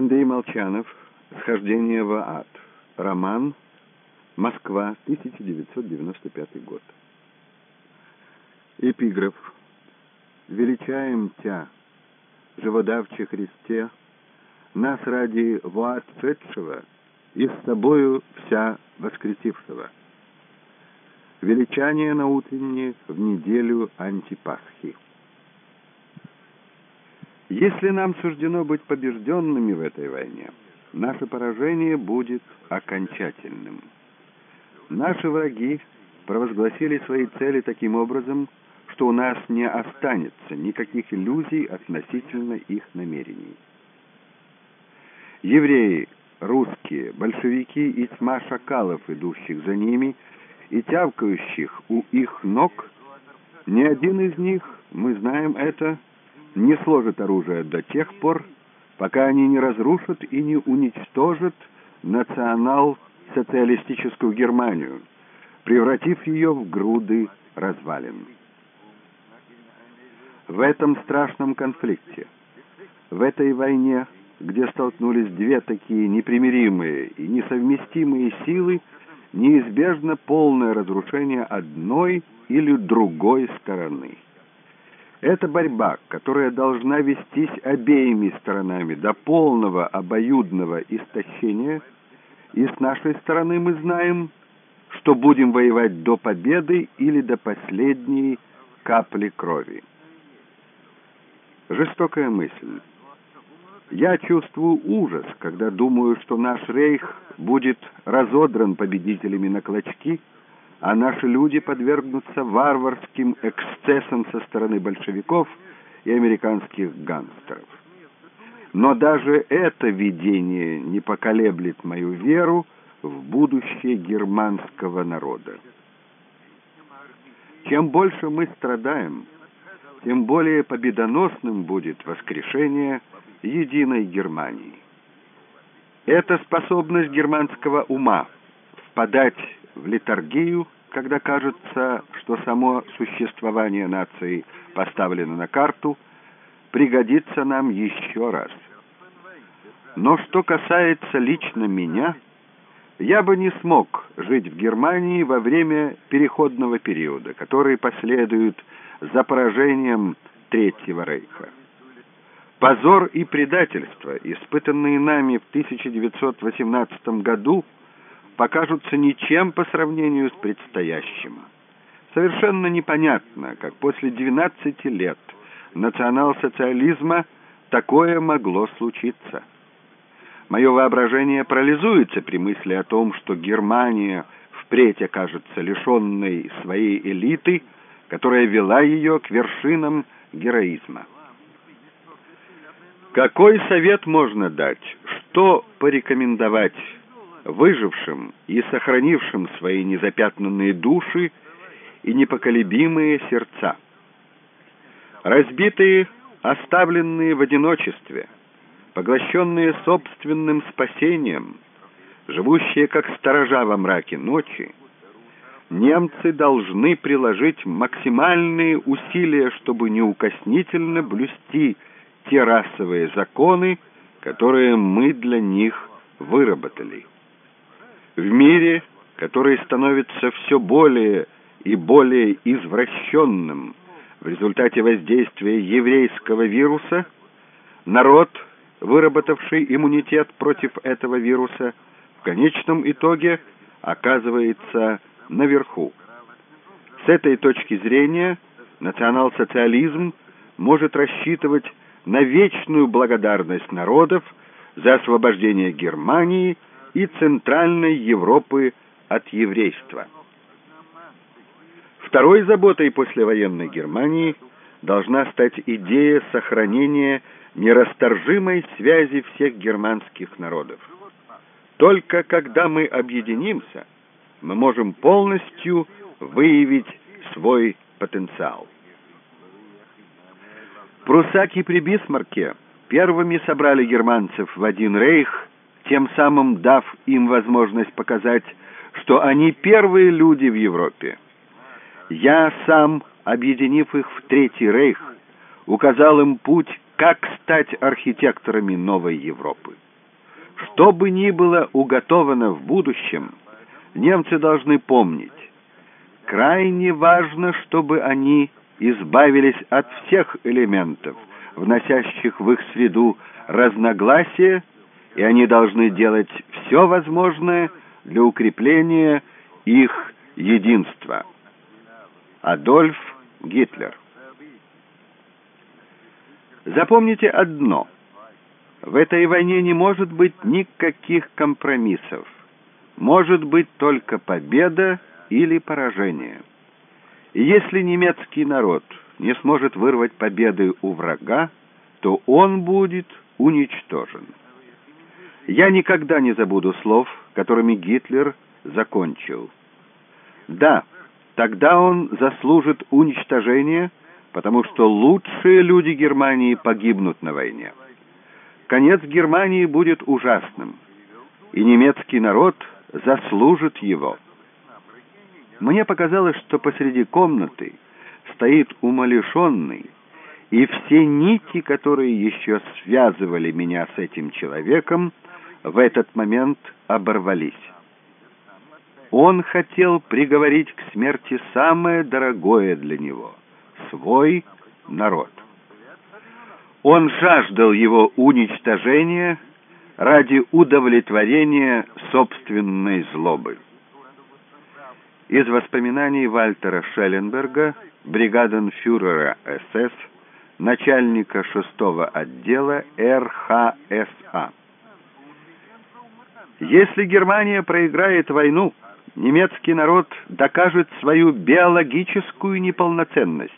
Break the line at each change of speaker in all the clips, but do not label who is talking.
Андрей Молчанов. Схождение в ад. Роман. Москва, 1995 год. Эпиграф. Величаем Тя, живодавче Христе, нас ради в ад шедшего и с тобою вся воскресившего. Величание на утренне в неделю антипасхи. Если нам суждено быть побежденными в этой войне, наше поражение будет окончательным. Наши враги провозгласили свои цели таким образом, что у нас не останется никаких иллюзий относительно их намерений. Евреи, русские, большевики и тьма шакалов, идущих за ними и тявкающих у их ног, ни один из них, мы знаем это, не сложат оружие до тех пор, пока они не разрушат и не уничтожат национал-социалистическую Германию, превратив ее в груды развалин. В этом страшном конфликте, в этой войне, где столкнулись две такие непримиримые и несовместимые силы, неизбежно полное разрушение одной или другой стороны. Это борьба, которая должна вестись обеими сторонами до полного обоюдного истощения, и с нашей стороны мы знаем, что будем воевать до победы или до последней капли крови. Жестокая мысль. Я чувствую ужас, когда думаю, что наш рейх будет разодран победителями на клочки, а наши люди подвергнутся варварским эксцессам со стороны большевиков и американских гангстеров. Но даже это видение не поколеблет мою веру в будущее германского народа. Чем больше мы страдаем, тем более победоносным будет воскрешение единой Германии. Это способность германского ума впадать в литургию, когда кажется, что само существование нации поставлено на карту, пригодится нам еще раз. Но что касается лично меня, я бы не смог жить в Германии во время переходного периода, который последует за поражением Третьего Рейха. Позор и предательство, испытанные нами в 1918 году, покажутся ничем по сравнению с предстоящим. Совершенно непонятно, как после 12 лет национал-социализма такое могло случиться. Мое воображение парализуется при мысли о том, что Германия впредь окажется лишенной своей элиты, которая вела ее к вершинам героизма. Какой совет можно дать? Что порекомендовать выжившим и сохранившим свои незапятнанные души и непоколебимые сердца. Разбитые, оставленные в одиночестве, поглощенные собственным спасением, живущие как сторожа во мраке ночи, немцы должны приложить максимальные усилия, чтобы неукоснительно блюсти те расовые законы, которые мы для них выработали. В мире, который становится все более и более извращенным в результате воздействия еврейского вируса, народ, выработавший иммунитет против этого вируса, в конечном итоге оказывается наверху. С этой точки зрения национал-социализм может рассчитывать на вечную благодарность народов за освобождение Германии – и Центральной Европы от еврейства. Второй заботой послевоенной Германии должна стать идея сохранения нерасторжимой связи всех германских народов. Только когда мы объединимся, мы можем полностью выявить свой потенциал. Прусаки при Бисмарке первыми собрали германцев в один рейх тем самым дав им возможность показать, что они первые люди в Европе. Я сам, объединив их в Третий Рейх, указал им путь как стать архитекторами новой Европы. Что бы ни было уготовано в будущем, немцы должны помнить, крайне важно, чтобы они избавились от всех элементов, вносящих в их среду разногласия, и они должны делать все возможное для укрепления их единства. Адольф Гитлер Запомните одно. В этой войне не может быть никаких компромиссов. Может быть только победа или поражение. И если немецкий народ не сможет вырвать победы у врага, то он будет уничтожен. Я никогда не забуду слов, которыми Гитлер закончил. Да, тогда он заслужит уничтожения, потому что лучшие люди Германии погибнут на войне. Конец Германии будет ужасным, и немецкий народ заслужит его. Мне показалось, что посреди комнаты стоит умалишенный, и все нити, которые еще связывали меня с этим человеком, в этот момент оборвались. Он хотел приговорить к смерти самое дорогое для него — свой народ. Он жаждал его уничтожения ради удовлетворения собственной злобы. Из воспоминаний Вальтера Шелленберга, бригаденфюрера СС, начальника шестого отдела РХСА. Если Германия проиграет войну, немецкий народ докажет свою биологическую неполноценность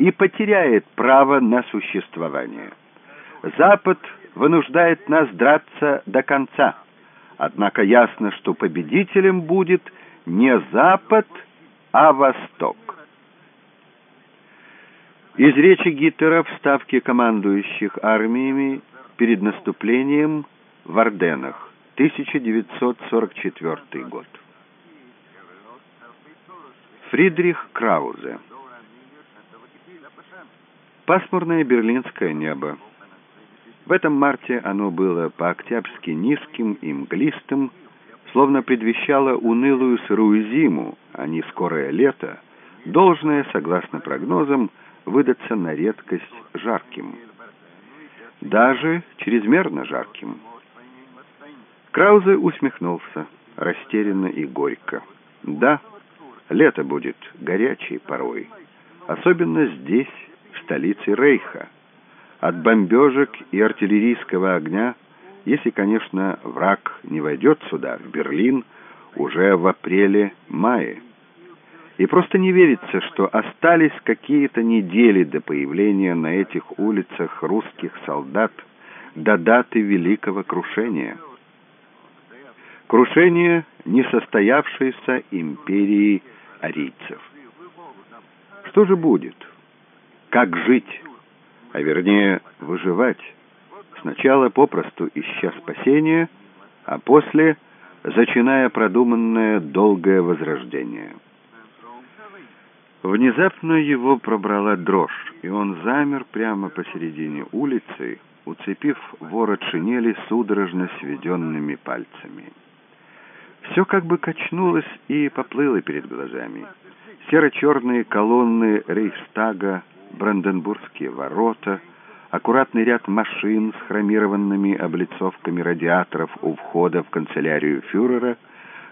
и потеряет право на существование. Запад вынуждает нас драться до конца. Однако ясно, что победителем будет не Запад, а Восток. Из речи Гитлера в Ставке командующих армиями перед наступлением в Орденах, 1944 год. Фридрих Краузе Пасмурное берлинское небо. В этом марте оно было по-октябрьски низким и мглистым, словно предвещало унылую сырую зиму, а не скорое лето, должное, согласно прогнозам, выдаться на редкость жарким. Даже чрезмерно жарким. Краузе усмехнулся, растерянно и горько. Да, лето будет горячей порой, особенно здесь, в столице Рейха. От бомбежек и артиллерийского огня – если, конечно, враг не войдет сюда, в Берлин, уже в апреле-мае. И просто не верится, что остались какие-то недели до появления на этих улицах русских солдат до даты великого крушения. Крушение несостоявшейся империи арийцев. Что же будет? Как жить? А вернее, выживать? Сначала попросту ища спасения, а после зачиная продуманное долгое возрождение. Внезапно его пробрала дрожь, и он замер прямо посередине улицы, уцепив ворот шинели судорожно сведенными пальцами. Все как бы качнулось и поплыло перед глазами. Серо-черные колонны Рейхстага, Бранденбургские ворота — аккуратный ряд машин с хромированными облицовками радиаторов у входа в канцелярию фюрера,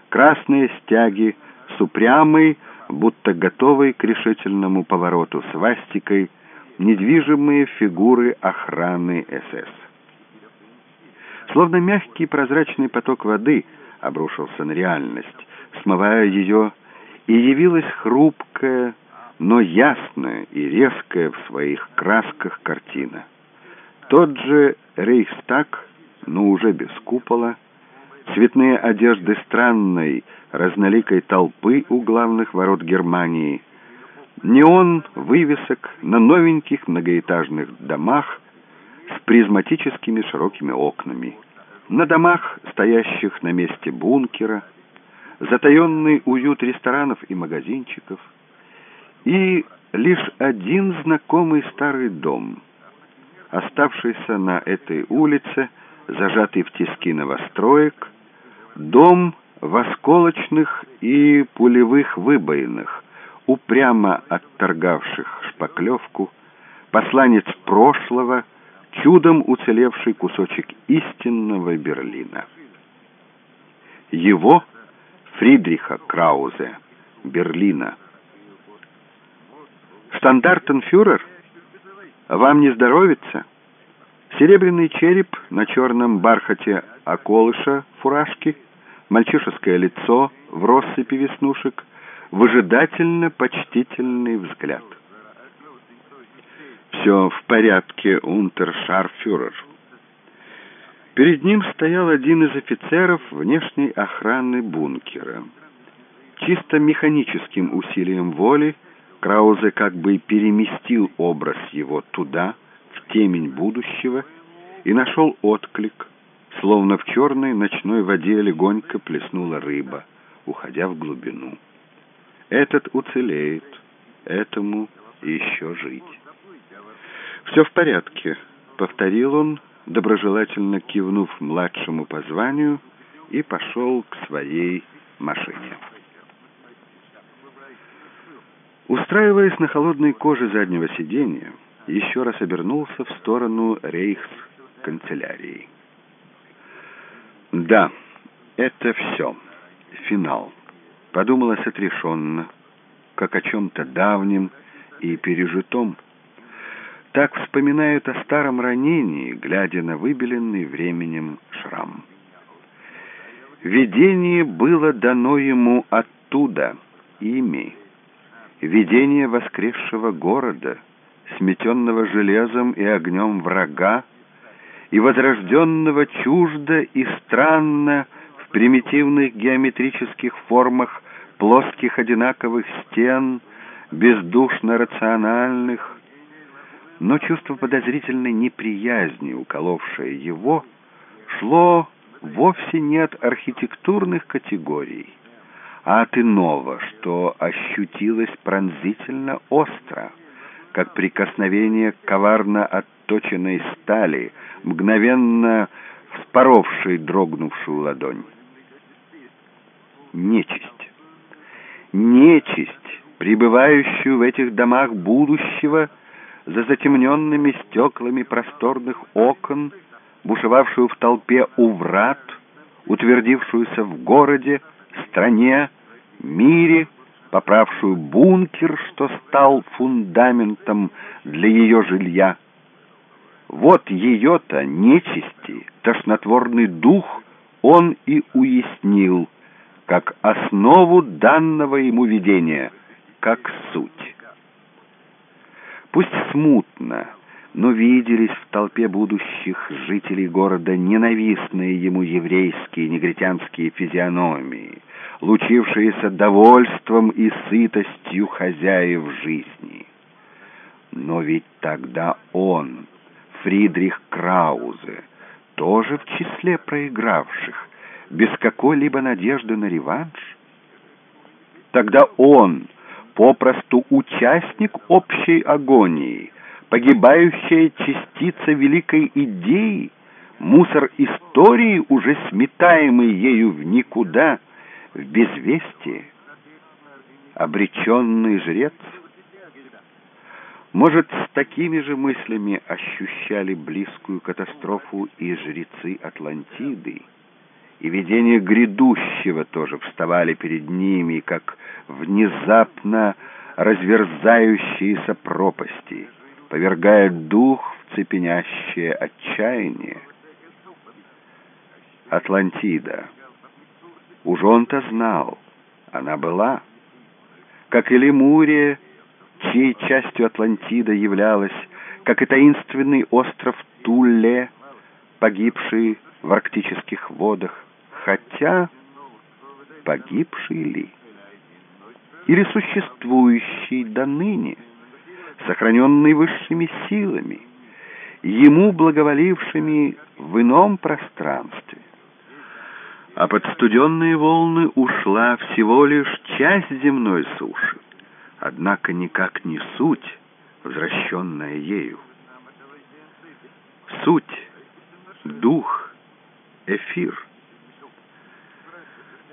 красные стяги с упрямой, будто готовой к решительному повороту свастикой, недвижимые фигуры охраны СС. Словно мягкий прозрачный поток воды обрушился на реальность, смывая ее, и явилась хрупкая, но ясная и резкая в своих красках картина. Тот же Рейхстаг, но уже без купола, цветные одежды странной, разноликой толпы у главных ворот Германии, неон вывесок на новеньких многоэтажных домах с призматическими широкими окнами, на домах, стоящих на месте бункера, затаенный уют ресторанов и магазинчиков — и лишь один знакомый старый дом. оставшийся на этой улице, зажатый в тиски новостроек, дом в осколочных и пулевых выбоинах, упрямо отторгавших шпаклевку, посланец прошлого, чудом уцелевший кусочек истинного Берлина. Его, Фридриха Краузе, Берлина. Штандартенфюрер, вам не здоровится? Серебряный череп на черном бархате околыша фуражки, мальчишеское лицо в россыпи веснушек, выжидательно-почтительный взгляд. «Все в порядке, унтершарфюрер». Перед ним стоял один из офицеров внешней охраны бункера. Чисто механическим усилием воли Краузе как бы переместил образ его туда, в темень будущего, и нашел отклик, словно в черной ночной воде легонько плеснула рыба, уходя в глубину. Этот уцелеет, этому еще жить. «Все в порядке», — повторил он, доброжелательно кивнув младшему по званию, и пошел к своей машине. Устраиваясь на холодной коже заднего сиденья, еще раз обернулся в сторону рейхс-канцелярии. «Да, это все. Финал», — подумалось отрешенно, как о чем-то давнем и пережитом. Так вспоминают о старом ранении, глядя на выбеленный временем шрам. Видение было дано ему оттуда, ими. Видение воскресшего города, сметенного железом и огнем врага, и возрожденного чуждо и странно в примитивных геометрических формах плоских одинаковых стен, бездушно рациональных, но чувство подозрительной неприязни, уколовшее его, шло вовсе не от архитектурных категорий, а от иного, что ощутилось пронзительно остро, как прикосновение коварно отточенной стали, мгновенно вспоровшей дрогнувшую ладонь. Нечисть. Нечисть, пребывающую в этих домах будущего, за затемненными стеклами просторных окон, бушевавшую в толпе у врат, утвердившуюся в городе, стране, мире, поправшую бункер, что стал фундаментом для ее жилья. Вот ее-то нечисти, тошнотворный дух он и уяснил, как основу данного ему видения, как суть. Пусть смутно, но виделись в толпе будущих жителей города ненавистные ему еврейские негритянские физиономии, лучившиеся довольством и сытостью хозяев жизни. Но ведь тогда он, Фридрих Краузе, тоже в числе проигравших, без какой-либо надежды на реванш. Тогда он, попросту участник общей агонии, погибающая частица великой идеи, мусор истории, уже сметаемый ею в никуда, в безвестие, обреченный жрец. Может, с такими же мыслями ощущали близкую катастрофу и жрецы Атлантиды, и видения грядущего тоже вставали перед ними, как внезапно разверзающиеся пропасти, повергая дух в цепенящее отчаяние. Атлантида. Уж он-то знал, она была, как и Лемурия, чьей частью Атлантида являлась, как и таинственный остров Туле, погибший в арктических водах, хотя погибший ли? Или существующий до ныне, сохраненный высшими силами, ему благоволившими в ином пространстве? А под студенные волны ушла всего лишь часть земной суши, однако никак не суть, возвращенная ею. суть, дух, эфир.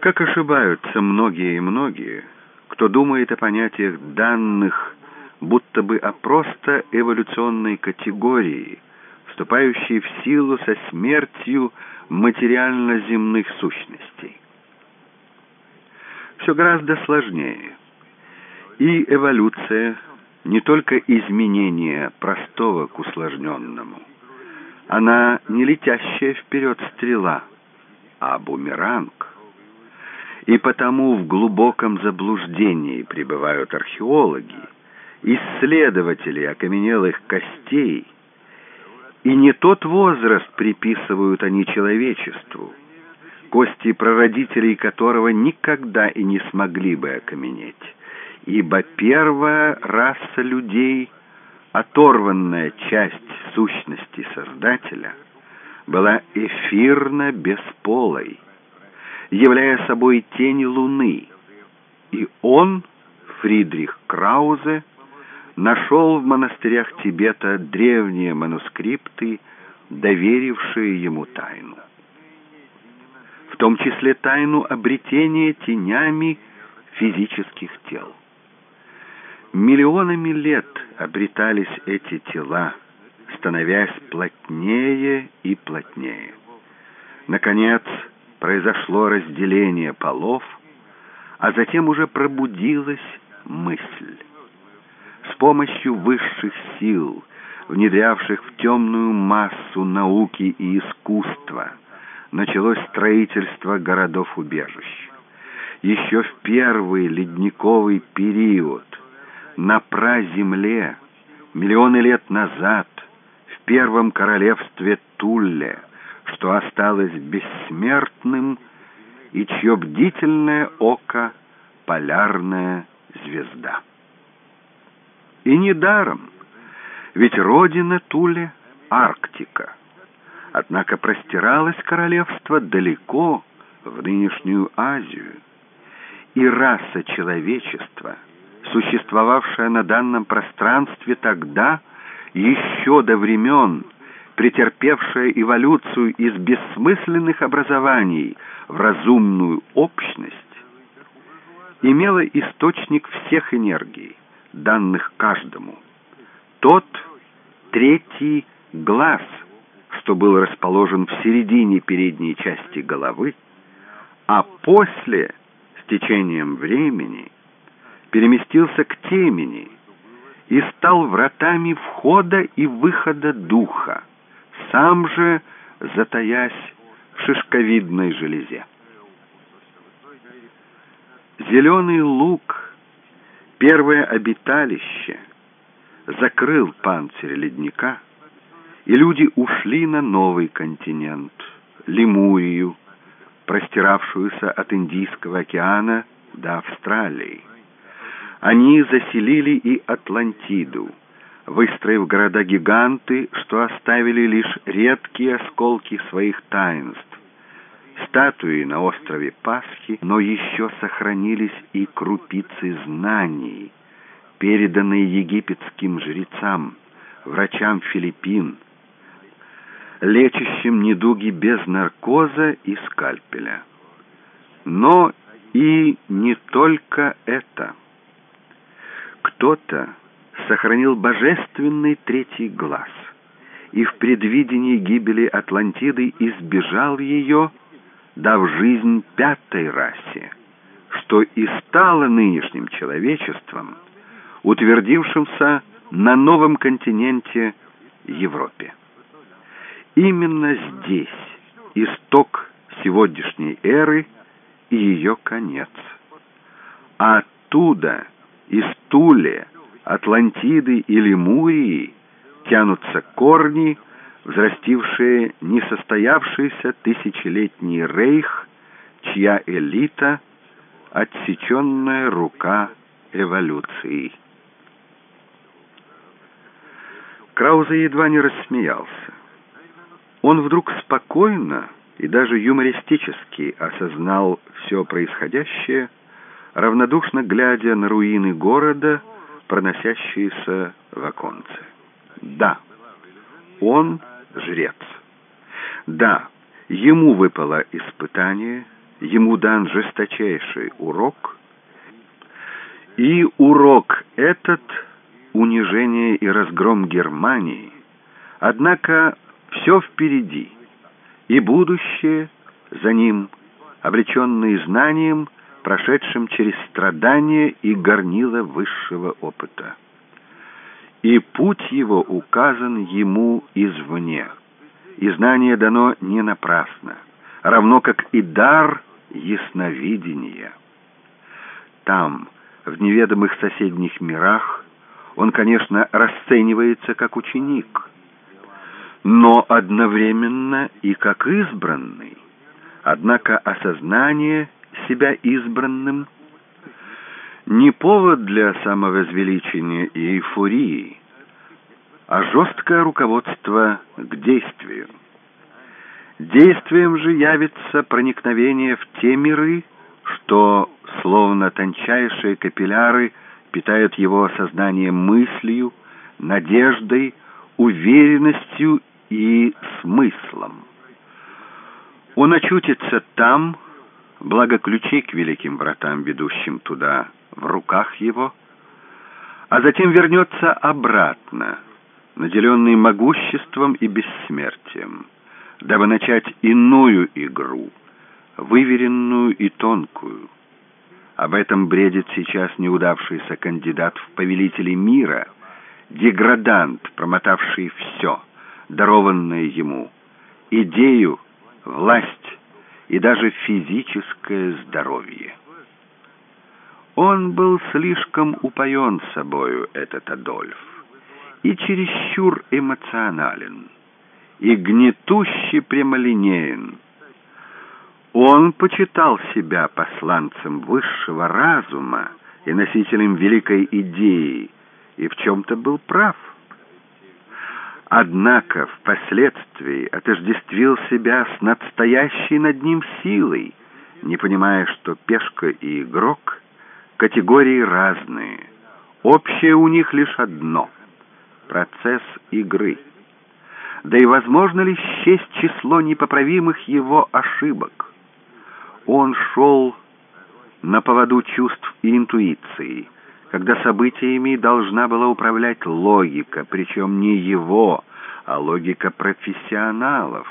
Как ошибаются многие и многие, кто думает о понятиях данных, будто бы о просто эволюционной категории, вступающей в силу со смертью материально-земных сущностей. Все гораздо сложнее. И эволюция не только изменение простого к усложненному. Она не летящая вперед стрела, а бумеранг. И потому в глубоком заблуждении пребывают археологи, исследователи окаменелых костей, и не тот возраст приписывают они человечеству, кости прародителей которого никогда и не смогли бы окаменеть, ибо первая раса людей, оторванная часть сущности Создателя, была эфирно-бесполой, являя собой тень Луны, и он, Фридрих Краузе, нашел в монастырях Тибета древние манускрипты, доверившие ему тайну. В том числе тайну обретения тенями физических тел. Миллионами лет обретались эти тела, становясь плотнее и плотнее. Наконец, произошло разделение полов, а затем уже пробудилась мысль с помощью высших сил, внедрявших в темную массу науки и искусства, началось строительство городов-убежищ. Еще в первый ледниковый период на праземле, миллионы лет назад, в первом королевстве Тулле, что осталось бессмертным, и чье бдительное око — полярная звезда. И недаром, ведь родина Туле — Арктика. Однако простиралось королевство далеко в нынешнюю Азию, и раса человечества, существовавшая на данном пространстве тогда, еще до времен, претерпевшая эволюцию из бессмысленных образований в разумную общность, имела источник всех энергий, данных каждому. Тот третий глаз, что был расположен в середине передней части головы, а после, с течением времени, переместился к темени и стал вратами входа и выхода духа, сам же затаясь в шишковидной железе. Зеленый лук — Первое обиталище закрыл панцирь ледника, и люди ушли на новый континент, Лемурию, простиравшуюся от Индийского океана до Австралии. Они заселили и Атлантиду, выстроив города-гиганты, что оставили лишь редкие осколки своих таинств, статуи на острове Пасхи, но еще сохранились и крупицы знаний, переданные египетским жрецам, врачам Филиппин, лечащим недуги без наркоза и скальпеля. Но и не только это. Кто-то сохранил божественный третий глаз и в предвидении гибели Атлантиды избежал ее, дав жизнь пятой расе, что и стало нынешним человечеством, утвердившимся на новом континенте Европе. Именно здесь исток сегодняшней эры и ее конец. А оттуда, из Туле, Атлантиды и Лемурии, тянутся корни взрастившие несостоявшийся тысячелетний рейх, чья элита — отсеченная рука эволюции. Краузе едва не рассмеялся. Он вдруг спокойно и даже юмористически осознал все происходящее, равнодушно глядя на руины города, проносящиеся в оконце. Да, он жрец. Да, ему выпало испытание, ему дан жесточайший урок, и урок этот — унижение и разгром Германии, однако все впереди, и будущее за ним, обреченное знанием, прошедшим через страдания и горнило высшего опыта. И путь его указан ему извне, и знание дано не напрасно, равно как и дар ясновидения. Там, в неведомых соседних мирах, он, конечно, расценивается как ученик, но одновременно и как избранный. Однако осознание себя избранным не повод для самовозвеличения и эйфории, а жесткое руководство к действию. Действием же явится проникновение в те миры, что, словно тончайшие капилляры, питают его сознание мыслью, надеждой, уверенностью и смыслом. Он очутится там, благо ключей к великим вратам, ведущим туда, в руках его, а затем вернется обратно, наделенный могуществом и бессмертием, дабы начать иную игру, выверенную и тонкую. Об этом бредит сейчас неудавшийся кандидат в повелители мира, деградант, промотавший все, дарованное ему, идею, власть и даже физическое здоровье. Он был слишком упоен собою, этот Адольф, и чересчур эмоционален, и гнетуще прямолинеен. Он почитал себя посланцем высшего разума и носителем великой идеи, и в чем-то был прав. Однако впоследствии отождествил себя с надстоящей над ним силой, не понимая, что пешка и игрок — Категории разные. Общее у них лишь одно — процесс игры. Да и возможно ли счесть число непоправимых его ошибок? Он шел на поводу чувств и интуиции, когда событиями должна была управлять логика, причем не его, а логика профессионалов.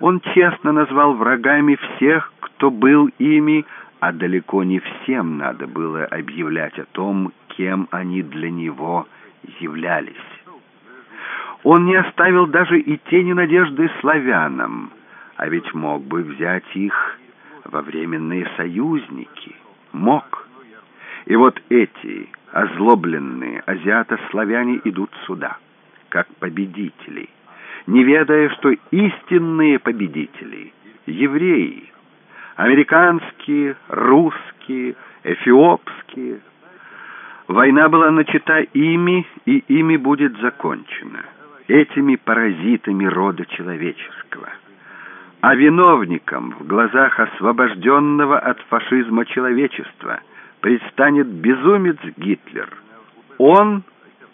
Он честно назвал врагами всех, кто был ими, а далеко не всем надо было объявлять о том, кем они для него являлись. Он не оставил даже и тени надежды славянам, а ведь мог бы взять их во временные союзники. Мог. И вот эти озлобленные азиато-славяне идут сюда, как победители, не ведая, что истинные победители — евреи — американские, русские, эфиопские. Война была начата ими, и ими будет закончена, этими паразитами рода человеческого. А виновником в глазах освобожденного от фашизма человечества предстанет безумец Гитлер. Он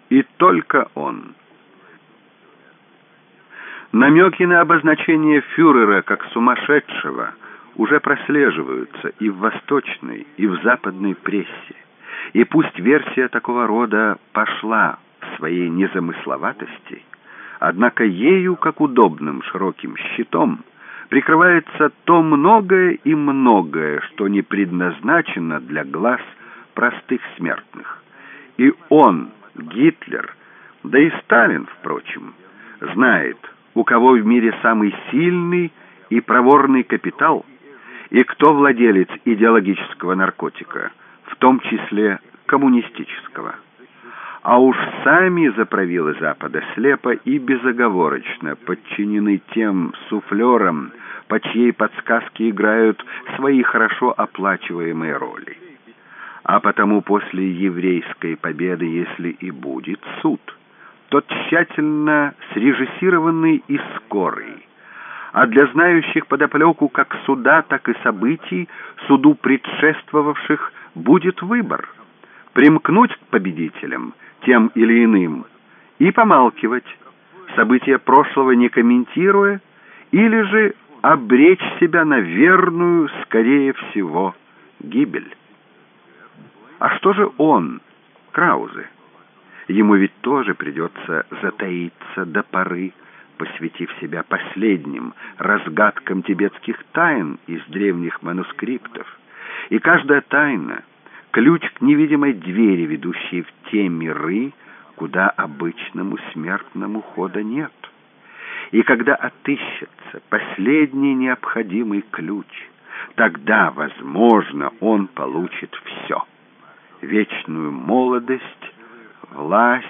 и только он. Намеки на обозначение фюрера как сумасшедшего – уже прослеживаются и в восточной, и в западной прессе. И пусть версия такого рода пошла в своей незамысловатости, однако ею, как удобным широким щитом, прикрывается то многое и многое, что не предназначено для глаз простых смертных. И он, Гитлер, да и Сталин, впрочем, знает, у кого в мире самый сильный и проворный капитал – и кто владелец идеологического наркотика, в том числе коммунистического. А уж сами заправилы Запада слепо и безоговорочно подчинены тем суфлерам, по чьей подсказке играют свои хорошо оплачиваемые роли. А потому после еврейской победы, если и будет суд, то тщательно срежиссированный и скорый, а для знающих подоплеку как суда, так и событий, суду предшествовавших, будет выбор — примкнуть к победителям, тем или иным, и помалкивать, события прошлого не комментируя, или же обречь себя на верную, скорее всего, гибель. А что же он, Краузе? Ему ведь тоже придется затаиться до поры, посвятив себя последним разгадкам тибетских тайн из древних манускриптов. И каждая тайна — ключ к невидимой двери, ведущей в те миры, куда обычному смертному хода нет. И когда отыщется последний необходимый ключ, тогда, возможно, он получит все. Вечную молодость, власть.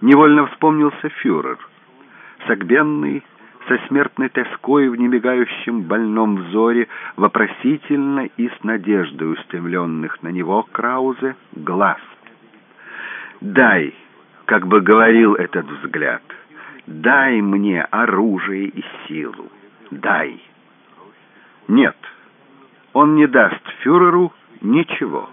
Невольно вспомнился фюрер, согбенный, со смертной тоской в немигающем больном взоре, вопросительно и с надеждой устремленных на него Краузе глаз. «Дай», как бы говорил этот взгляд, «дай мне оружие и силу, дай». Нет, он не даст фюреру ничего.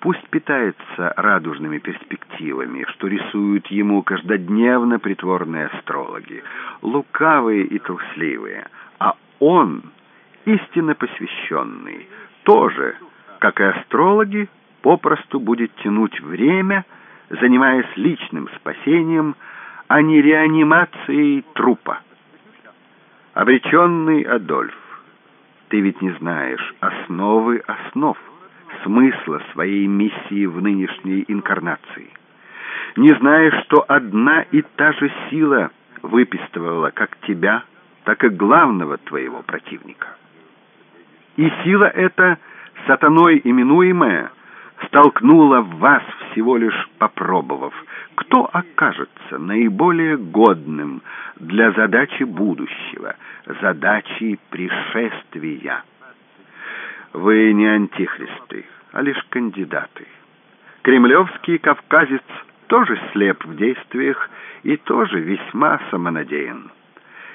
Пусть питается радужными перспективами, что рисуют ему каждодневно притворные астрологи, лукавые и трусливые, а он, истинно посвященный, тоже, как и астрологи, попросту будет тянуть время, занимаясь личным спасением, а не реанимацией трупа. Обреченный Адольф, ты ведь не знаешь основы основ, смысла своей миссии в нынешней инкарнации. Не знаешь, что одна и та же сила выпистывала как тебя, так и главного твоего противника. И сила эта, сатаной именуемая, столкнула вас всего лишь попробовав, кто окажется наиболее годным для задачи будущего, задачи пришествия. Вы не антихристы, а лишь кандидаты. Кремлевский кавказец тоже слеп в действиях и тоже весьма самонадеян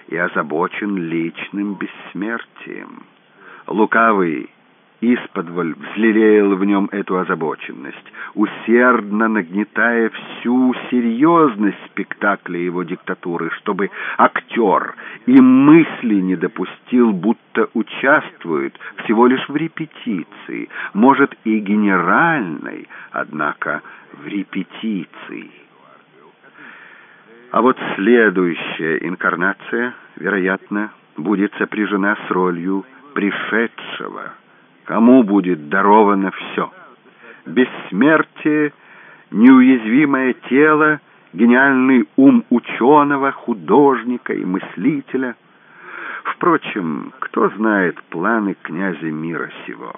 и озабочен личным бессмертием. Лукавый исподволь взлелеял в нем эту озабоченность, усердно нагнетая всю серьезность спектакля его диктатуры, чтобы актер и мысли не допустил, будто участвует всего лишь в репетиции, может и генеральной, однако в репетиции. А вот следующая инкарнация, вероятно, будет сопряжена с ролью пришедшего, кому будет даровано все. Бессмертие, неуязвимое тело, гениальный ум ученого, художника и мыслителя. Впрочем, кто знает планы князя мира сего?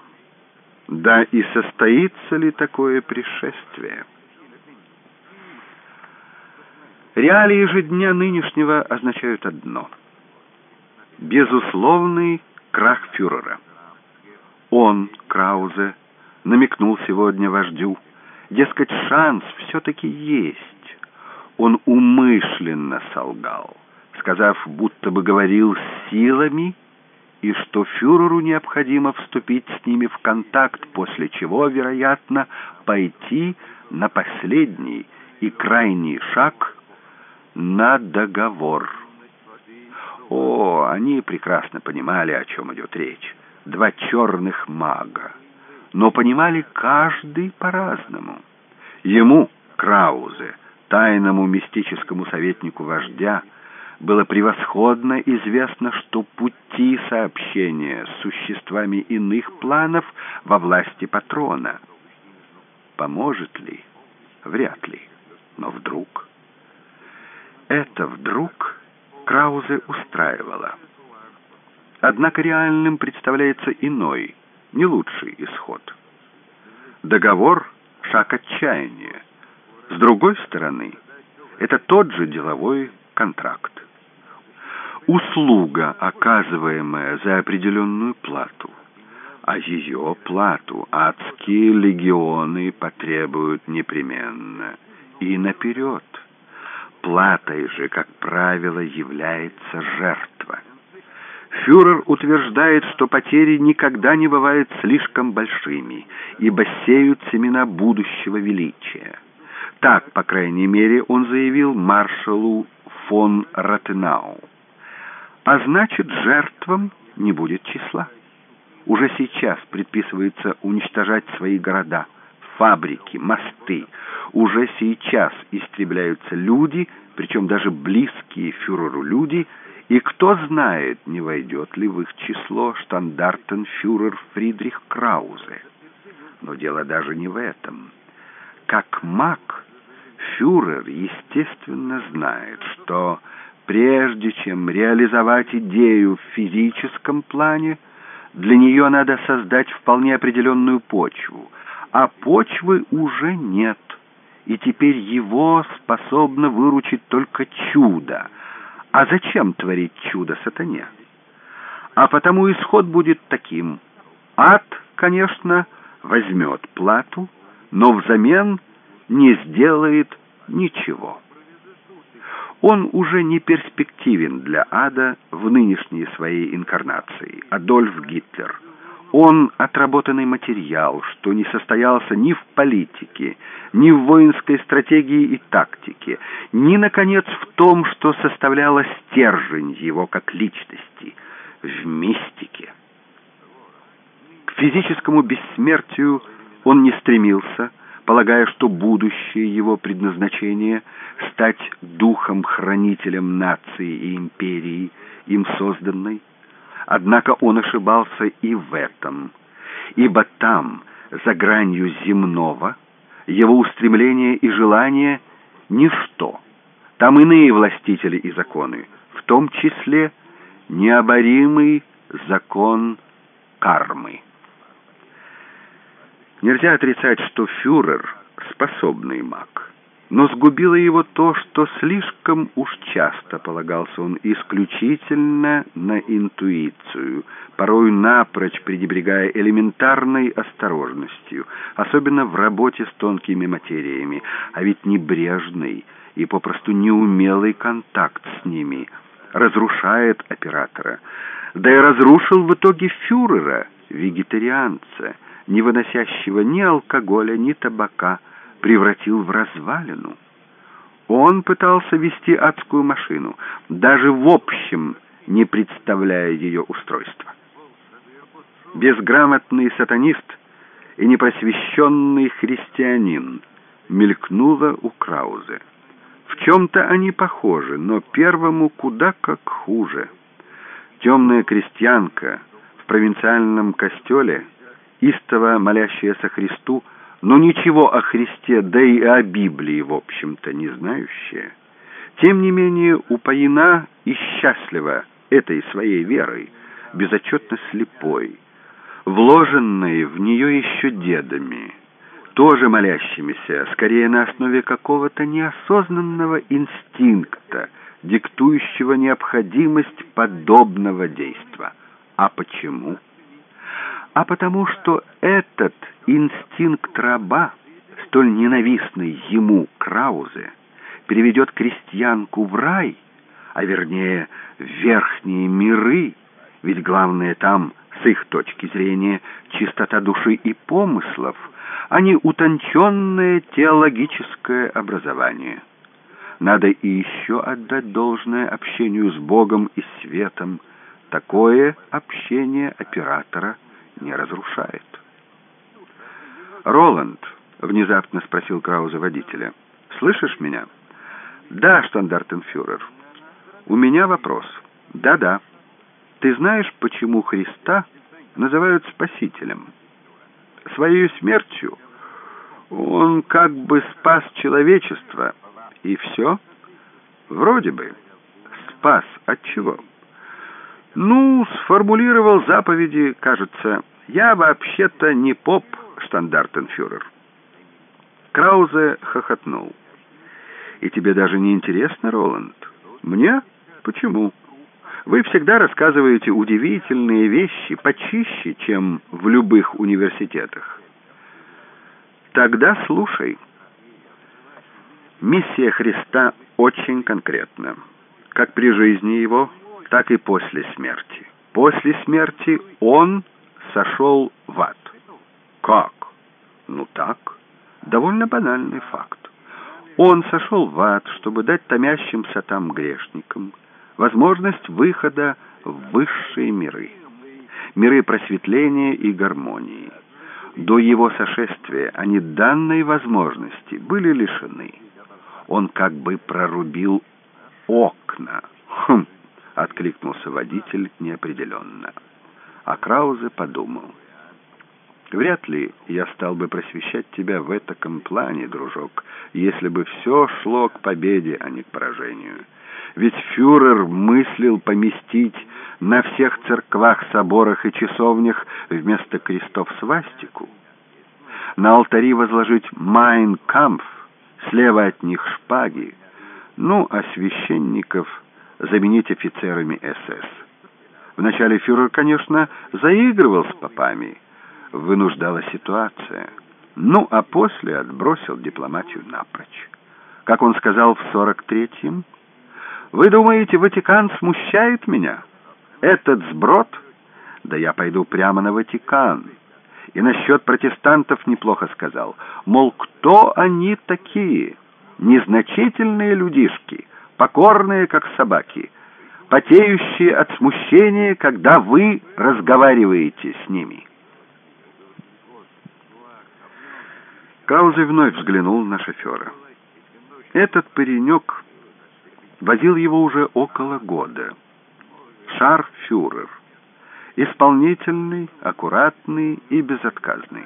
Да и состоится ли такое пришествие? Реалии же дня нынешнего означают одно — безусловный крах фюрера — он, Краузе, намекнул сегодня вождю. Дескать, шанс все-таки есть. Он умышленно солгал, сказав, будто бы говорил с силами, и что фюреру необходимо вступить с ними в контакт, после чего, вероятно, пойти на последний и крайний шаг на договор. О, они прекрасно понимали, о чем идет речь два черных мага, но понимали каждый по-разному. Ему, Краузе, тайному мистическому советнику вождя, было превосходно известно, что пути сообщения с существами иных планов во власти патрона. Поможет ли? Вряд ли. Но вдруг... Это вдруг Краузе устраивало. Однако реальным представляется иной, не лучший исход. Договор — шаг отчаяния. С другой стороны, это тот же деловой контракт. Услуга, оказываемая за определенную плату. А ее плату адские легионы потребуют непременно и наперед. Платой же, как правило, является жертва. Фюрер утверждает, что потери никогда не бывают слишком большими, ибо сеют семена будущего величия. Так, по крайней мере, он заявил маршалу фон Ротенау. А значит, жертвам не будет числа. Уже сейчас предписывается уничтожать свои города, фабрики, мосты. Уже сейчас истребляются люди, причем даже близкие фюреру люди, и кто знает, не войдет ли в их число штандартенфюрер Фридрих Краузе. Но дело даже не в этом. Как маг, фюрер, естественно, знает, что прежде чем реализовать идею в физическом плане, для нее надо создать вполне определенную почву, а почвы уже нет, и теперь его способно выручить только чудо. А зачем творить чудо сатане? А потому исход будет таким. Ад, конечно, возьмет плату, но взамен не сделает ничего. Он уже не перспективен для ада в нынешней своей инкарнации. Адольф Гитлер. Он отработанный материал, что не состоялся ни в политике, ни в воинской стратегии и тактике, ни, наконец, в том, что составляло стержень его как личности, в мистике. К физическому бессмертию он не стремился, полагая, что будущее его предназначение — стать духом-хранителем нации и империи, им созданной. Однако он ошибался и в этом, ибо там, за гранью земного, его устремления и желания — ничто. Там иные властители и законы, в том числе необоримый закон кармы. Нельзя отрицать, что фюрер — способный маг. Но сгубило его то, что слишком уж часто полагался он исключительно на интуицию, порой напрочь пренебрегая элементарной осторожностью, особенно в работе с тонкими материями, а ведь небрежный и попросту неумелый контакт с ними разрушает оператора. Да и разрушил в итоге фюрера, вегетарианца, не выносящего ни алкоголя, ни табака, превратил в развалину. Он пытался вести адскую машину, даже в общем не представляя ее устройства. Безграмотный сатанист и непросвещенный христианин мелькнуло у Краузе. В чем-то они похожи, но первому куда как хуже. Темная крестьянка в провинциальном костеле — истово молящаяся Христу, но ничего о Христе, да и о Библии, в общем-то, не знающая, тем не менее упоена и счастлива этой своей верой, безотчетно слепой, вложенной в нее еще дедами, тоже молящимися, скорее на основе какого-то неосознанного инстинкта, диктующего необходимость подобного действия. А почему? А потому что этот инстинкт раба, столь ненавистный ему, Краузе, переведет крестьянку в рай, а вернее в верхние миры, ведь главное там, с их точки зрения, чистота души и помыслов, а не утонченное теологическое образование. Надо и еще отдать должное общению с Богом и светом. Такое общение оператора – не разрушает. «Роланд», — внезапно спросил Крауза водителя, — «слышишь меня?» «Да, штандартенфюрер. У меня вопрос. Да-да. Ты знаешь, почему Христа называют Спасителем? Своей смертью он как бы спас человечество, и все? Вроде бы. Спас от чего?» Ну, сформулировал заповеди, кажется. Я вообще-то не поп, штандартенфюрер. Краузе хохотнул. И тебе даже не интересно, Роланд? Мне? Почему? Вы всегда рассказываете удивительные вещи почище, чем в любых университетах. Тогда слушай. Миссия Христа очень конкретна. Как при жизни его, так и после смерти. После смерти он сошел в ад. Как? Ну так, довольно банальный факт. Он сошел в ад, чтобы дать томящимся там грешникам возможность выхода в высшие миры, миры просветления и гармонии. До его сошествия они данной возможности были лишены. Он как бы прорубил окна. «Хм!» — откликнулся водитель неопределенно. А Краузе подумал. «Вряд ли я стал бы просвещать тебя в этаком плане, дружок, если бы все шло к победе, а не к поражению. Ведь фюрер мыслил поместить на всех церквах, соборах и часовнях вместо крестов свастику. На алтари возложить «Майн Кампф», слева от них шпаги, ну, а священников заменить офицерами СС. Вначале фюрер, конечно, заигрывал с попами, вынуждала ситуация, ну, а после отбросил дипломатию напрочь. Как он сказал в 43-м, «Вы думаете, Ватикан смущает меня? Этот сброд? Да я пойду прямо на Ватикан». И насчет протестантов неплохо сказал, мол, кто они такие? Незначительные людишки, покорные, как собаки, потеющие от смущения, когда вы разговариваете с ними. Краузе вновь взглянул на шофера. Этот паренек возил его уже около года. Шарфюрер. Исполнительный, аккуратный и безотказный.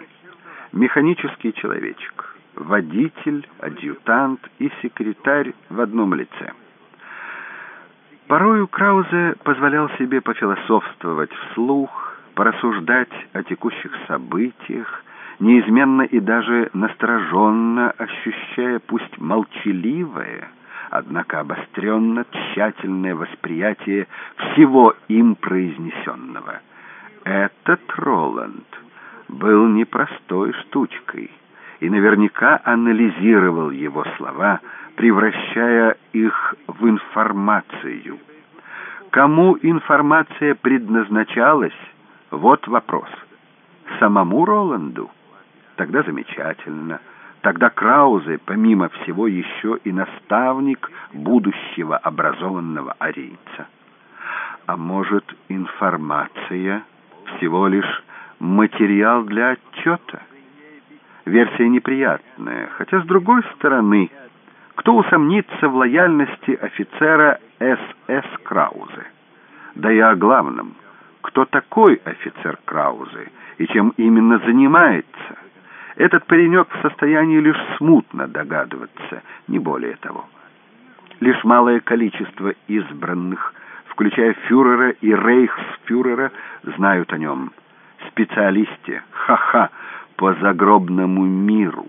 Механический человечек. Водитель, адъютант и секретарь в одном лице. Порою Краузе позволял себе пофилософствовать вслух, порассуждать о текущих событиях, неизменно и даже настороженно ощущая пусть молчаливое, однако обостренно тщательное восприятие всего им произнесенного. Этот Роланд был непростой штучкой и наверняка анализировал его слова, превращая их в информацию. Кому информация предназначалась, вот вопрос. Самому Роланду? Тогда замечательно. Тогда Краузе, помимо всего, еще и наставник будущего образованного арийца. А может, информация всего лишь материал для отчета? Версия неприятная, хотя, с другой стороны, кто усомнится в лояльности офицера СС Краузе? Да и о главном, кто такой офицер Краузе и чем именно занимается – этот паренек в состоянии лишь смутно догадываться, не более того. Лишь малое количество избранных, включая фюрера и рейхсфюрера, знают о нем. Специалисте, ха-ха, по загробному миру,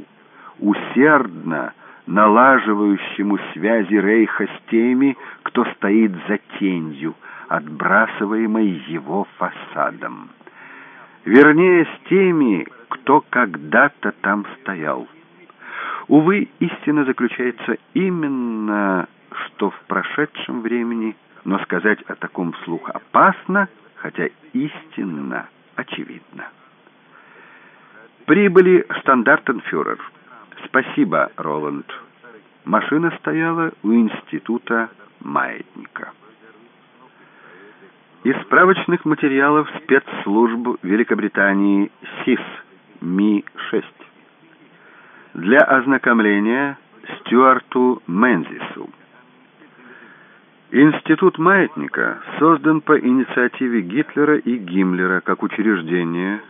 усердно налаживающему связи Рейха с теми, кто стоит за тенью, отбрасываемой его фасадом. Вернее, с теми, кто когда-то там стоял. Увы, истина заключается именно, что в прошедшем времени, но сказать о таком вслух опасно, хотя истинно очевидно. Прибыли штандартенфюрер. Спасибо, Роланд. Машина стояла у института маятника. Из справочных материалов спецслужб Великобритании СИС – Ми-6. Для ознакомления Стюарту Мензису. Институт маятника создан по инициативе Гитлера и Гиммлера как учреждение,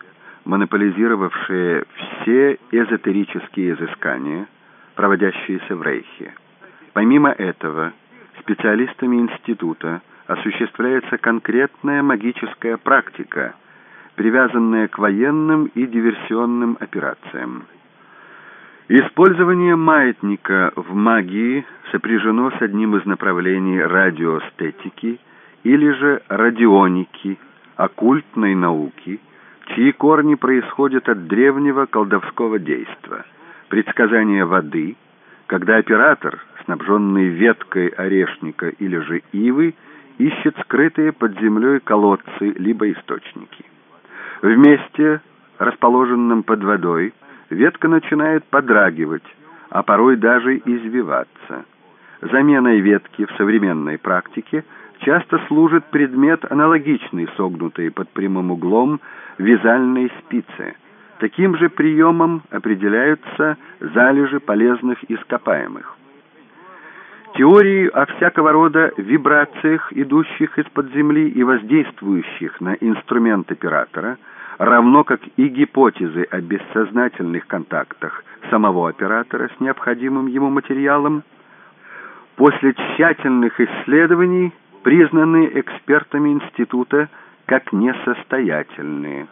монополизировавшее все эзотерические изыскания, проводящиеся в Рейхе. Помимо этого, специалистами института осуществляется конкретная магическая практика – привязанные к военным и диверсионным операциям. Использование маятника в магии сопряжено с одним из направлений радиостетики или же радионики, оккультной науки, чьи корни происходят от древнего колдовского действа, предсказания воды, когда оператор, снабженный веткой орешника или же ивы, ищет скрытые под землей колодцы либо источники. В месте, расположенном под водой, ветка начинает подрагивать, а порой даже извиваться. Заменой ветки в современной практике часто служит предмет, аналогичный согнутой под прямым углом вязальной спицы. Таким же приемом определяются залежи полезных ископаемых. Теории о всякого рода вибрациях, идущих из-под земли и воздействующих на инструмент оператора, равно как и гипотезы о бессознательных контактах самого оператора с необходимым ему материалом, после тщательных исследований признаны экспертами института как несостоятельные.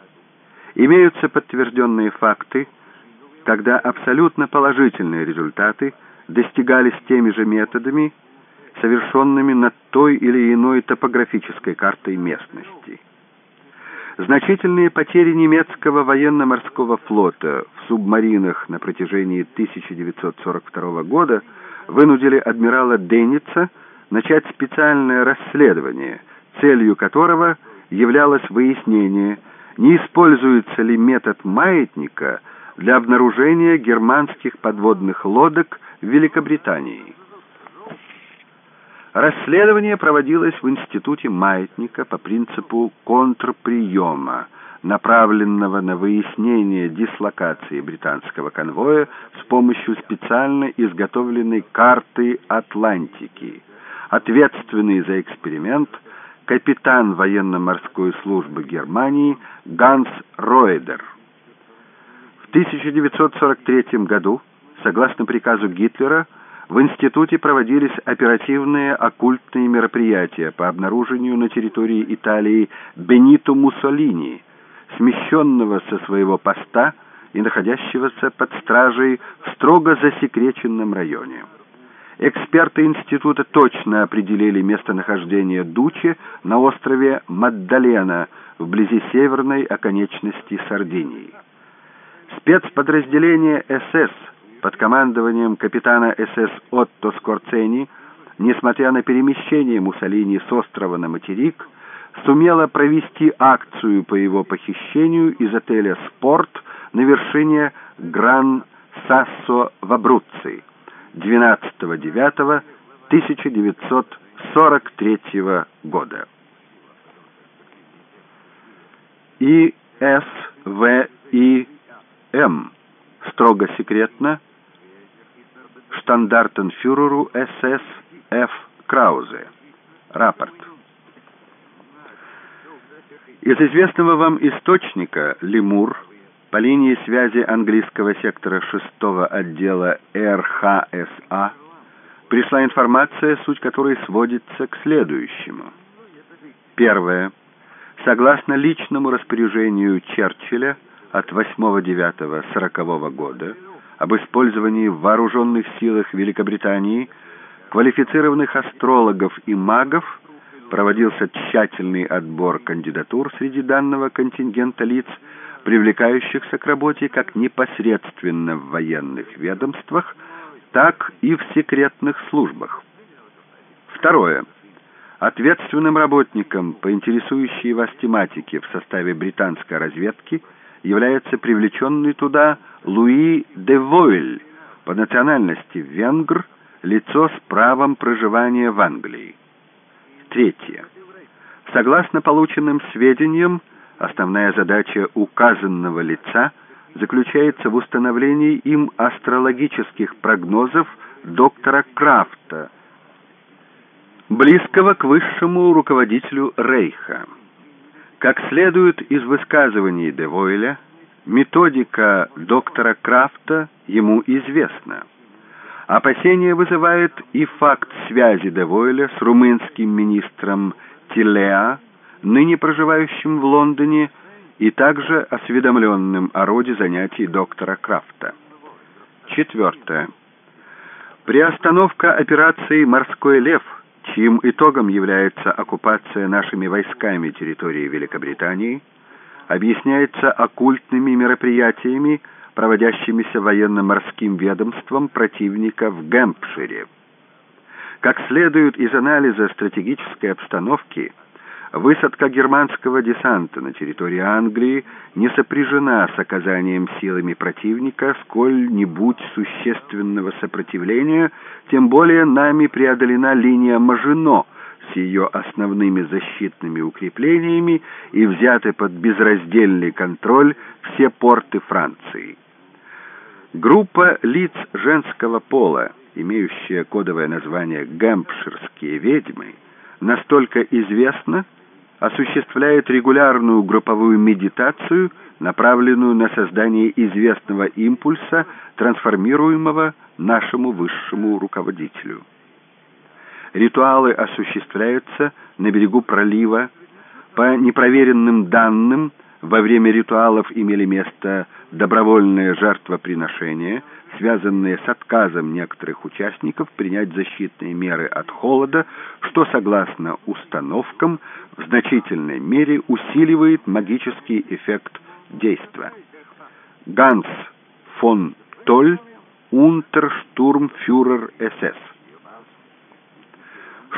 Имеются подтвержденные факты, когда абсолютно положительные результаты достигались теми же методами, совершенными над той или иной топографической картой местности. Значительные потери немецкого военно-морского флота в субмаринах на протяжении 1942 года вынудили адмирала Денница начать специальное расследование, целью которого являлось выяснение, не используется ли метод маятника для обнаружения германских подводных лодок в Великобритании. Расследование проводилось в Институте маятника по принципу контрприема, направленного на выяснение дислокации британского конвоя с помощью специально изготовленной карты Атлантики. Ответственный за эксперимент капитан военно-морской службы Германии Ганс Ройдер. В 1943 году, согласно приказу Гитлера, в институте проводились оперативные оккультные мероприятия по обнаружению на территории Италии Бенито Муссолини, смещенного со своего поста и находящегося под стражей в строго засекреченном районе. Эксперты института точно определили местонахождение Дучи на острове Маддалена вблизи северной оконечности Сардинии. Спецподразделение СС под командованием капитана СС Отто Скорцени, несмотря на перемещение Муссолини с острова на материк, сумела провести акцию по его похищению из отеля «Спорт» на вершине Гран-Сассо в Абруцци 12.09.1943 года. И С. В. И. М. Строго секретно штандартенфюреру СС Ф. Краузе. Рапорт. Из известного вам источника Лемур по линии связи английского сектора 6 отдела РХСА пришла информация, суть которой сводится к следующему. Первое. Согласно личному распоряжению Черчилля от 8-9-40 года, об использовании в вооруженных силах Великобритании квалифицированных астрологов и магов проводился тщательный отбор кандидатур среди данного контингента лиц, привлекающихся к работе как непосредственно в военных ведомствах, так и в секретных службах. Второе. Ответственным работником по интересующей вас тематике в составе британской разведки – является привлеченный туда Луи де Войль, по национальности венгр, лицо с правом проживания в Англии. Третье. Согласно полученным сведениям, основная задача указанного лица заключается в установлении им астрологических прогнозов доктора Крафта, близкого к высшему руководителю Рейха. Как следует из высказываний Девойля, методика доктора Крафта ему известна. Опасение вызывает и факт связи Девойля с румынским министром Тилеа, ныне проживающим в Лондоне, и также осведомленным о роде занятий доктора Крафта. Четвертое. Приостановка операции «Морской лев» чьим итогом является оккупация нашими войсками территории Великобритании, объясняется оккультными мероприятиями, проводящимися военно-морским ведомством противника в Гэмпшире. Как следует из анализа стратегической обстановки, Высадка германского десанта на территории Англии не сопряжена с оказанием силами противника сколь-нибудь существенного сопротивления, тем более нами преодолена линия Мажино с ее основными защитными укреплениями и взяты под безраздельный контроль все порты Франции. Группа лиц женского пола, имеющая кодовое название «Гэмпширские ведьмы», настолько известна, осуществляет регулярную групповую медитацию, направленную на создание известного импульса, трансформируемого нашему высшему руководителю. Ритуалы осуществляются на берегу пролива. По непроверенным данным, во время ритуалов имели место добровольное жертвоприношение – связанные с отказом некоторых участников принять защитные меры от холода, что, согласно установкам, в значительной мере усиливает магический эффект действия. Ганс фон Толь, унтерштурмфюрер СС.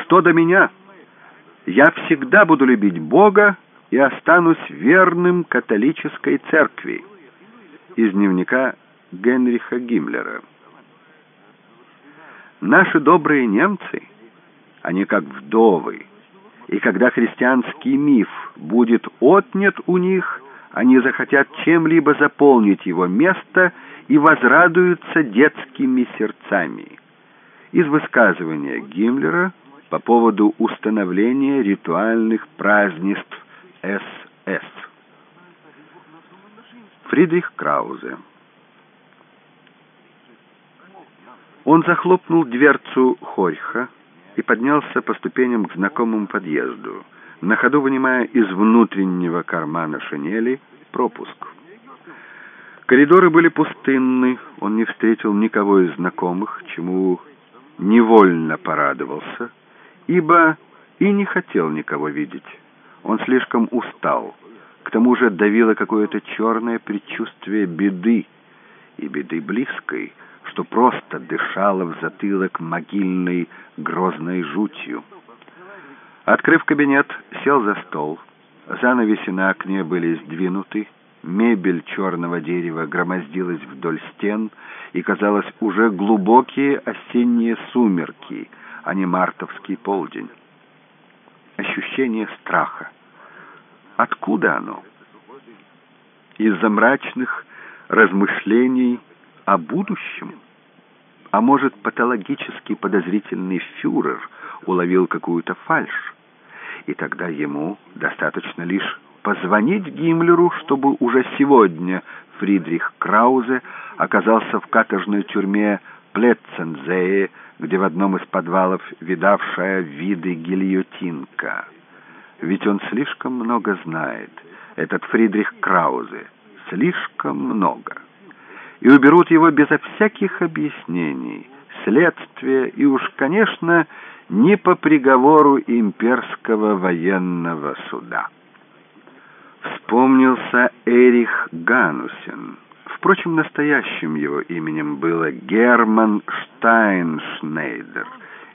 Что до меня, я всегда буду любить Бога и останусь верным католической церкви. Из дневника Генриха Гиммлера. Наши добрые немцы, они как вдовы, и когда христианский миф будет отнят у них, они захотят чем-либо заполнить его место и возрадуются детскими сердцами. Из высказывания Гиммлера по поводу установления ритуальных празднеств СС. Фридрих Краузе Он захлопнул дверцу Хорьха и поднялся по ступеням к знакомому подъезду, на ходу вынимая из внутреннего кармана шинели пропуск. Коридоры были пустынны, он не встретил никого из знакомых, чему невольно порадовался, ибо и не хотел никого видеть. Он слишком устал. К тому же давило какое-то черное предчувствие беды, и беды близкой — что просто дышало в затылок могильной грозной жутью. Открыв кабинет, сел за стол. Занавеси на окне были сдвинуты, мебель черного дерева громоздилась вдоль стен, и, казалось, уже глубокие осенние сумерки, а не мартовский полдень. Ощущение страха. Откуда оно? Из-за мрачных размышлений о будущем? А может, патологически подозрительный фюрер уловил какую-то фальшь? И тогда ему достаточно лишь позвонить Гиммлеру, чтобы уже сегодня Фридрих Краузе оказался в каторжной тюрьме Плетцензее, где в одном из подвалов видавшая виды гильотинка. Ведь он слишком много знает, этот Фридрих Краузе, слишком много и уберут его безо всяких объяснений, следствия и уж, конечно, не по приговору имперского военного суда. Вспомнился Эрих Ганусен. Впрочем, настоящим его именем было Герман Штайншнейдер,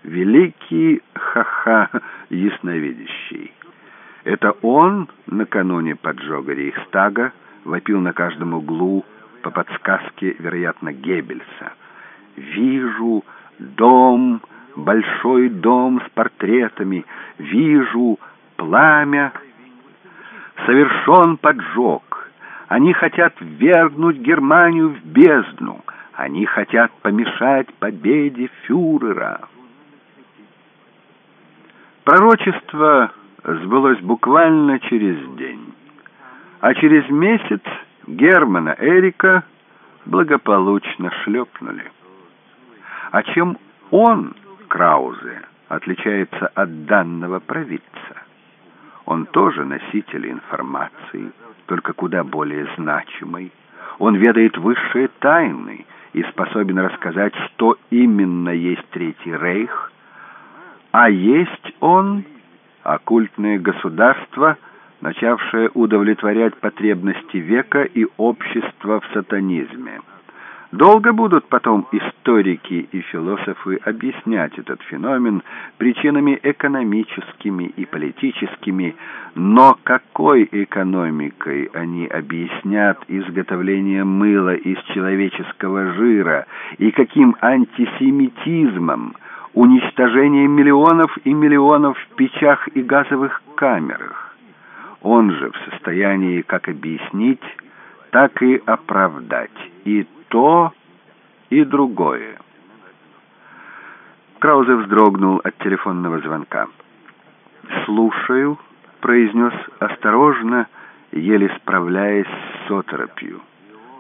великий ха-ха ясновидящий. Это он накануне поджога Рейхстага вопил на каждом углу по подсказке, вероятно, Геббельса. «Вижу дом, большой дом с портретами, вижу пламя. Совершен поджог. Они хотят ввергнуть Германию в бездну. Они хотят помешать победе фюрера». Пророчество сбылось буквально через день, а через месяц Германа Эрика благополучно шлепнули. А чем он, Краузе, отличается от данного провидца? Он тоже носитель информации, только куда более значимой. Он ведает высшие тайны и способен рассказать, что именно есть Третий Рейх, а есть он, оккультное государство – начавшее удовлетворять потребности века и общества в сатанизме. Долго будут потом историки и философы объяснять этот феномен причинами экономическими и политическими, но какой экономикой они объяснят изготовление мыла из человеческого жира и каким антисемитизмом, уничтожением миллионов и миллионов в печах и газовых камерах? Он же в состоянии как объяснить, так и оправдать и то, и другое. Краузе вздрогнул от телефонного звонка. «Слушаю», — произнес осторожно, еле справляясь с оторопью.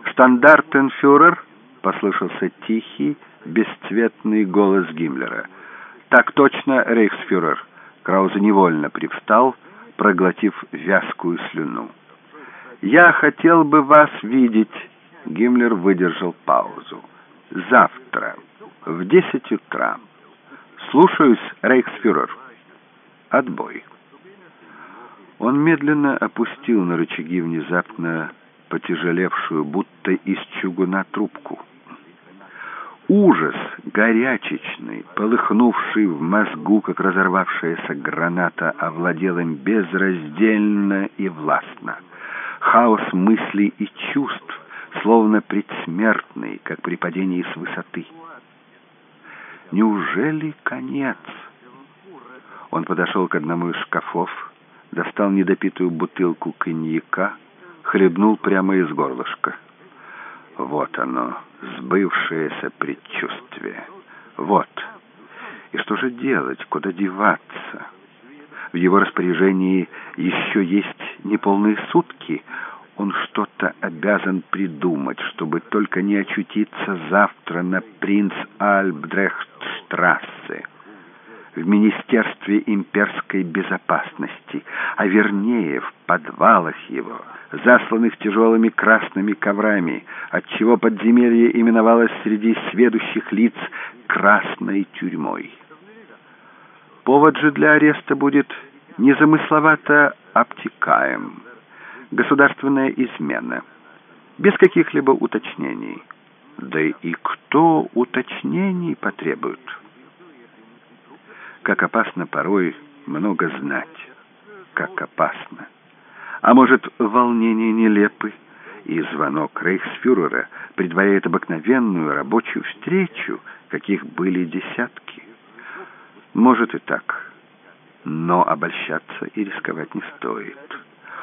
«Штандартенфюрер», — послышался тихий, бесцветный голос Гиммлера. «Так точно, рейхсфюрер». Краузе невольно привстал, проглотив вязкую слюну. «Я хотел бы вас видеть». Гиммлер выдержал паузу. «Завтра, в десять утра. Слушаюсь, рейхсфюрер. Отбой». Он медленно опустил на рычаги внезапно потяжелевшую, будто из чугуна трубку. Ужас, горячечный, полыхнувший в мозгу, как разорвавшаяся граната, овладел им безраздельно и властно хаос мыслей и чувств, словно предсмертный, как при падении с высоты. Неужели конец? Он подошел к одному из шкафов, достал недопитую бутылку коньяка, хлебнул прямо из горлышка. Вот оно, сбывшееся предчувствие. Вот. И что же делать, куда деваться? В его распоряжении еще есть неполные сутки. Он что-то обязан придумать, чтобы только не очутиться завтра на принц Альбдрехтштрассе в Министерстве имперской безопасности, а вернее в подвалах его, засланных тяжелыми красными коврами, отчего подземелье именовалось среди сведущих лиц «красной тюрьмой». Повод же для ареста будет незамысловато обтекаем. Государственная измена. Без каких-либо уточнений. Да и кто уточнений потребует? Как опасно порой много знать. Как опасно. А может, волнение нелепы, и звонок рейхсфюрера предваряет обыкновенную рабочую встречу, каких были десятки. Может и так. Но обольщаться и рисковать не стоит.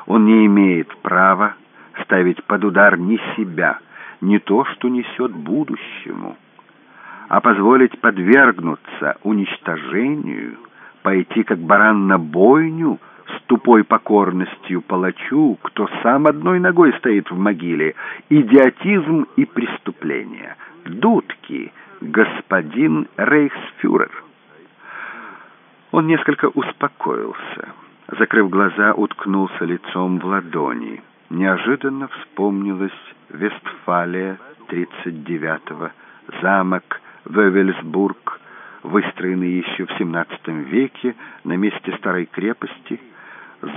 Он не имеет права ставить под удар ни себя, ни то, что несет будущему, а позволить подвергнуться уничтожению, пойти как баран на бойню с тупой покорностью палачу, кто сам одной ногой стоит в могиле, идиотизм и преступление. Дудки, господин рейхсфюрер. Он несколько успокоился. Закрыв глаза, уткнулся лицом в ладони. Неожиданно вспомнилась Вестфалия 39-го, замок Вевельсбург, выстроенный еще в XVII веке на месте старой крепости,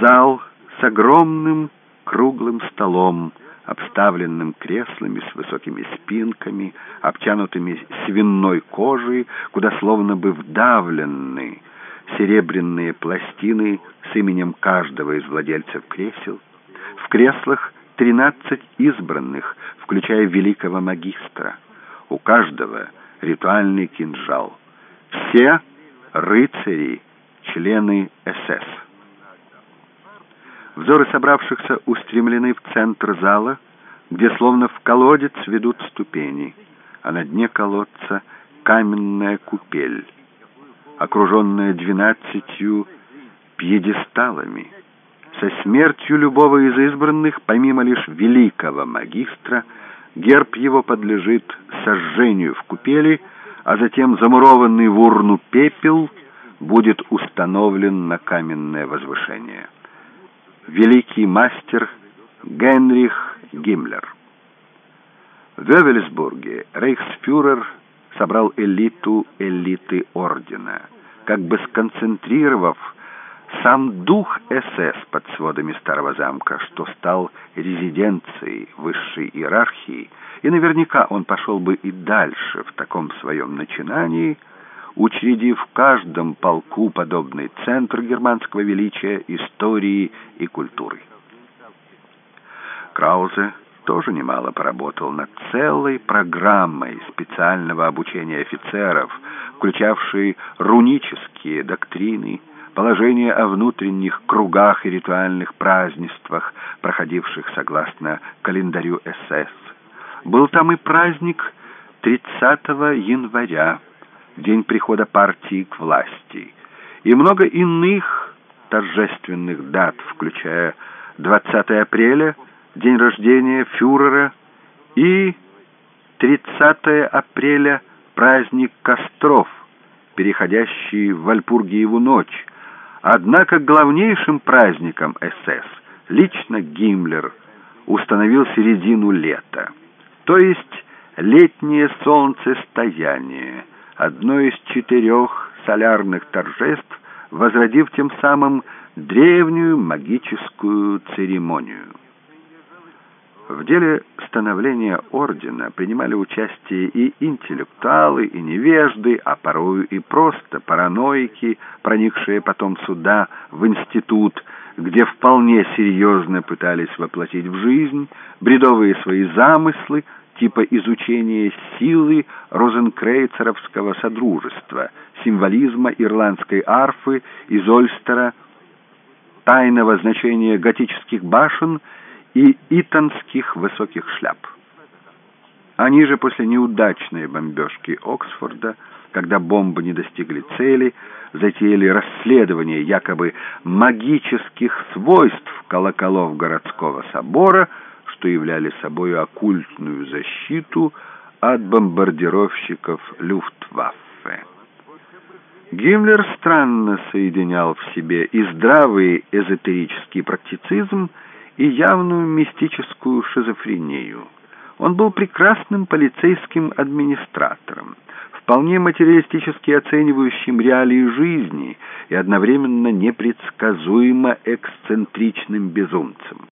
зал с огромным круглым столом, обставленным креслами с высокими спинками, обтянутыми свиной кожей, куда словно бы вдавленный серебряные пластины с именем каждого из владельцев кресел. В креслах тринадцать избранных, включая великого магистра. У каждого ритуальный кинжал. Все рыцари, члены СС. Взоры собравшихся устремлены в центр зала, где словно в колодец ведут ступени, а на дне колодца каменная купель окруженная двенадцатью пьедесталами. Со смертью любого из избранных, помимо лишь великого магистра, герб его подлежит сожжению в купели, а затем замурованный в урну пепел будет установлен на каменное возвышение. Великий мастер Генрих Гиммлер. В Вевельсбурге рейхсфюрер собрал элиту элиты ордена, как бы сконцентрировав сам дух СС под сводами старого замка, что стал резиденцией высшей иерархии, и наверняка он пошел бы и дальше в таком своем начинании, учредив в каждом полку подобный центр германского величия, истории и культуры. Краузе тоже немало поработал над целой программой специального обучения офицеров, включавшей рунические доктрины, положение о внутренних кругах и ритуальных празднествах, проходивших согласно календарю СС. Был там и праздник 30 января, день прихода партии к власти, и много иных торжественных дат, включая 20 апреля, день рождения фюрера, и 30 апреля, праздник костров, переходящий в Вальпургиеву ночь, Однако главнейшим праздником СС лично Гиммлер установил середину лета, то есть летнее солнцестояние, одно из четырех солярных торжеств, возродив тем самым древнюю магическую церемонию. В деле становления ордена принимали участие и интеллектуалы, и невежды, а порою и просто параноики, проникшие потом сюда, в институт, где вполне серьезно пытались воплотить в жизнь бредовые свои замыслы, типа изучения силы розенкрейцеровского содружества, символизма ирландской арфы, изольстера, тайного значения готических башен — и итонских высоких шляп. Они же после неудачной бомбежки Оксфорда, когда бомбы не достигли цели, затеяли расследование якобы магических свойств колоколов городского собора, что являли собой оккультную защиту от бомбардировщиков Люфтваффе. Гиммлер странно соединял в себе и здравый эзотерический практицизм, и явную мистическую шизофрению. Он был прекрасным полицейским администратором, вполне материалистически оценивающим реалии жизни и одновременно непредсказуемо эксцентричным безумцем.